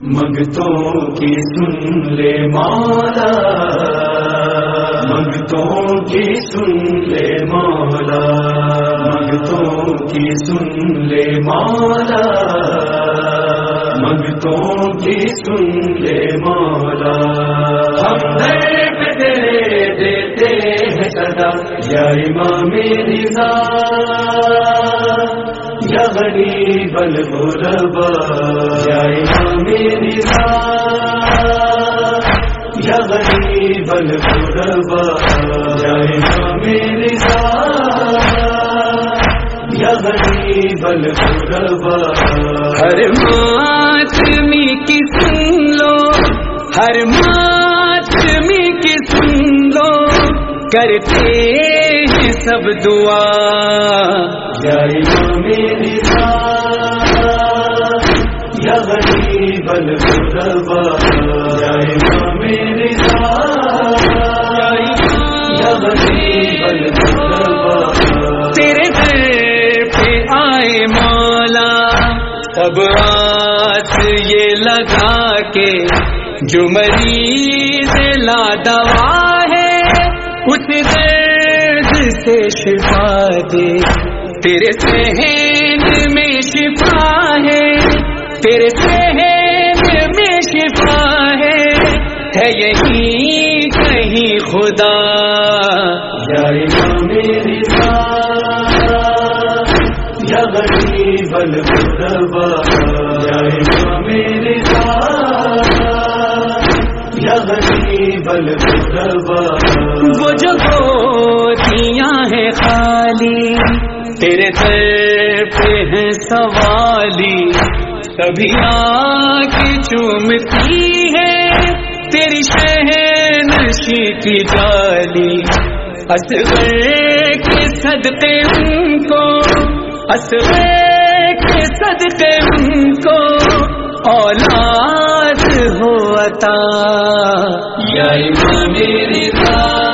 منگتوں کی سن لے مالا منگتوں کی سن لے مالا منگتوں کی سن لے مالا منگتوں کی سن لے مالا ہم تیرے دیتے ہیں سدا یا امام رضا۔ یا غریب الغربا یا امام یا غریب الغربا یا امام یا غریب الغربا ہر ماتمی کی سن لو، ہر ماتمی کی سن لو، کرتے سب دعا۔ یا امام رضا یا غریب الغربا یا امام رضا یا غریب الغربا تیرے در پہ آئے مولا۔ اب آس یہ لگا کے جو مریض لا دوا ہے اس درد تیرے سہن میں شفا ہے تیرے سہن میں شفا ہے ہے یہی کہیں خدا۔ غریب الغربا یا امام رضا یا غریب الغربا وہ جو گودیاں ہیں خالی تیرے در پہ ہیں سوالی، کبھی آ کے چومتی ہے، تیری شہن شہنشی کی ڈالی اصغر کے صدقے ان کو اصغر کے صدقے ان کو، اولاد ہو عطا۔ یا امام رضا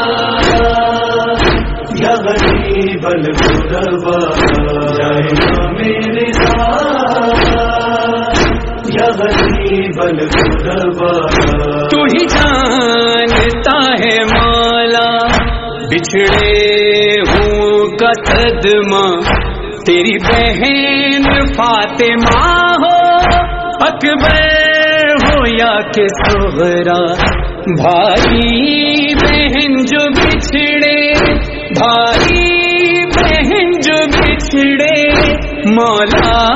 یا غریب الغربا یا امام رضا یا غریب الغربا تو ہی جانتا ہے مولا، بچھڑے ہوں کا صدمہ تیری بہن فاطمہ ہو، اکبر ہو یا کہ سغرا بھائی، بہن جو بچھڑے، بھائی مولا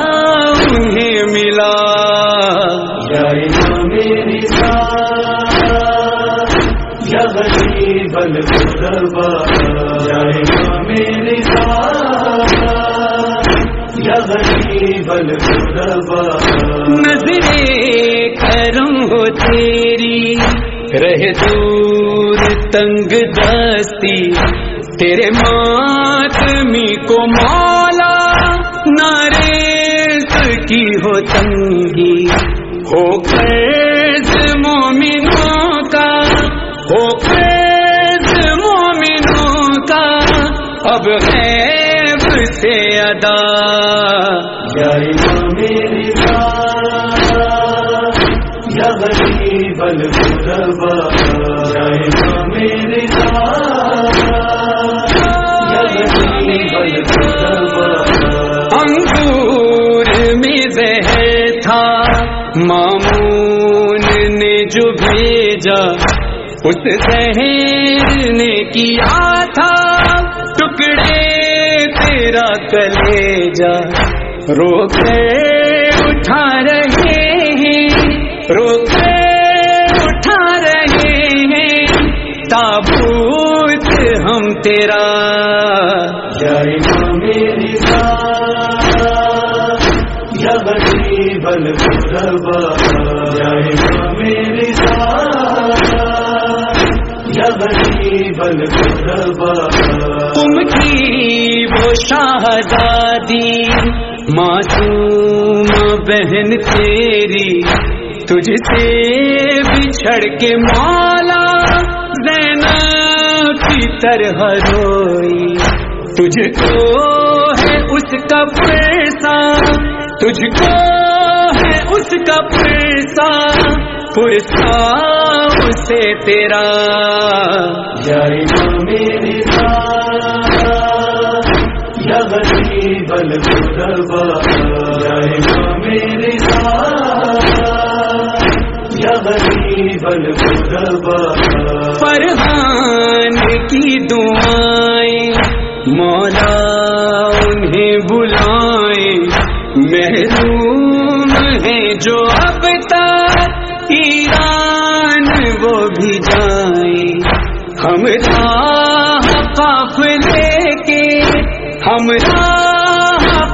انہیں ملا۔ الغربا نظریں کرم ہو تیری رہ دور تنگ دستی۔ تیرے ماتمی کو مولا کی تنگی ہو قرض مومنوں کا، ہو قرض مومنوں کا، اب غیب سے ادا۔ یا امام رضا انگور میں زہر تھا۔ مامون نے جو بھیجا، اس زہر نے کیا تھا۔ ٹکڑے تیرا کلیجا۔ رو کے اٹھا رہے ہیں۔ رو کے اٹھا رہے ہیں۔ تابوت ہم تیرا۔ یا غریب الغربا تم کی وہ شاہزادی معصوم بہن تیری تجھ سے بچھڑ کے مولا زینب کی طرح روئی تجھ کو ہے اس کا پیسہ تجھ کو ہے اس کا پرسا پرسا اسے تیرا۔ غریب الغربا فرحان کی دعائیں مولا انہیں بلائیں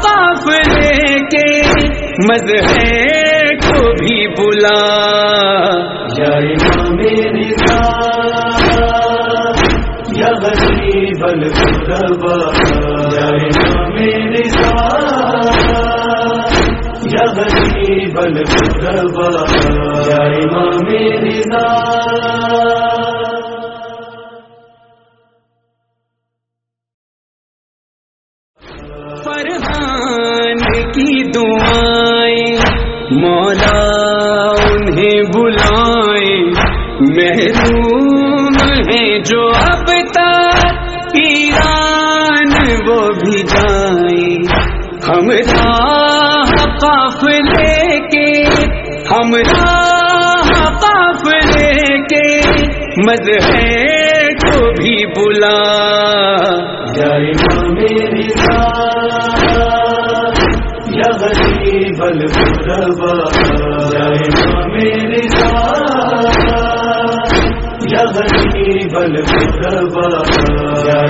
قافلے کے مذہب کو بھی بلا۔ یا امام رضا یا غریب الغربا یا امام رضا یا غریب الغربا یا محروم ہے جو اب تک ایران وہ بھی جائیں۔ ہم راہ قافلے کے، ہم راہ قافلے کے مذہب کو بھی بلا۔ یا امام بل غریب الغربا یا